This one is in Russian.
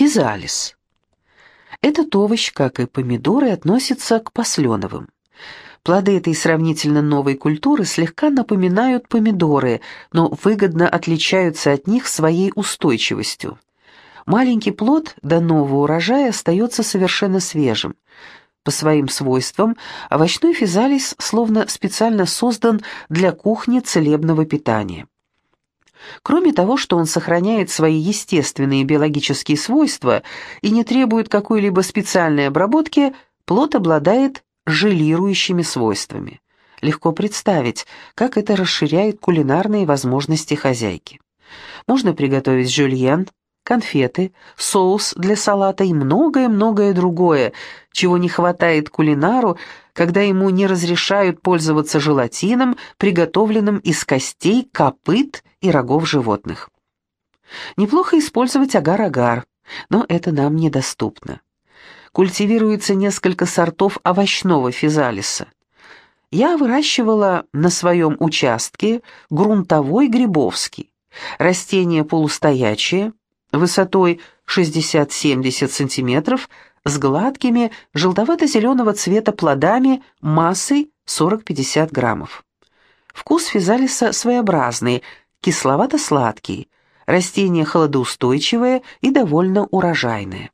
Физалис. Этот овощ, как и помидоры, относится к посленовым. Плоды этой сравнительно новой культуры слегка напоминают помидоры, но выгодно отличаются от них своей устойчивостью. Маленький плод до нового урожая остается совершенно свежим. По своим свойствам овощной физалис словно специально создан для кухни целебного питания. Кроме того, что он сохраняет свои естественные биологические свойства и не требует какой-либо специальной обработки, плод обладает желирующими свойствами. Легко представить, как это расширяет кулинарные возможности хозяйки. Можно приготовить жюльен, конфеты, соус для салата и многое-многое другое, чего не хватает кулинару, когда ему не разрешают пользоваться желатином, приготовленным из костей, копыт и рогов животных. Неплохо использовать агар-агар, но это нам недоступно. Культивируется несколько сортов овощного физалиса. Я выращивала на своем участке грунтовой грибовский. Растение полустоячее, высотой 60-70 см, с гладкими, желтовато-зеленого цвета плодами массой 40-50 граммов. Вкус физалиса своеобразный, кисловато-сладкий, растение холодоустойчивое и довольно урожайное.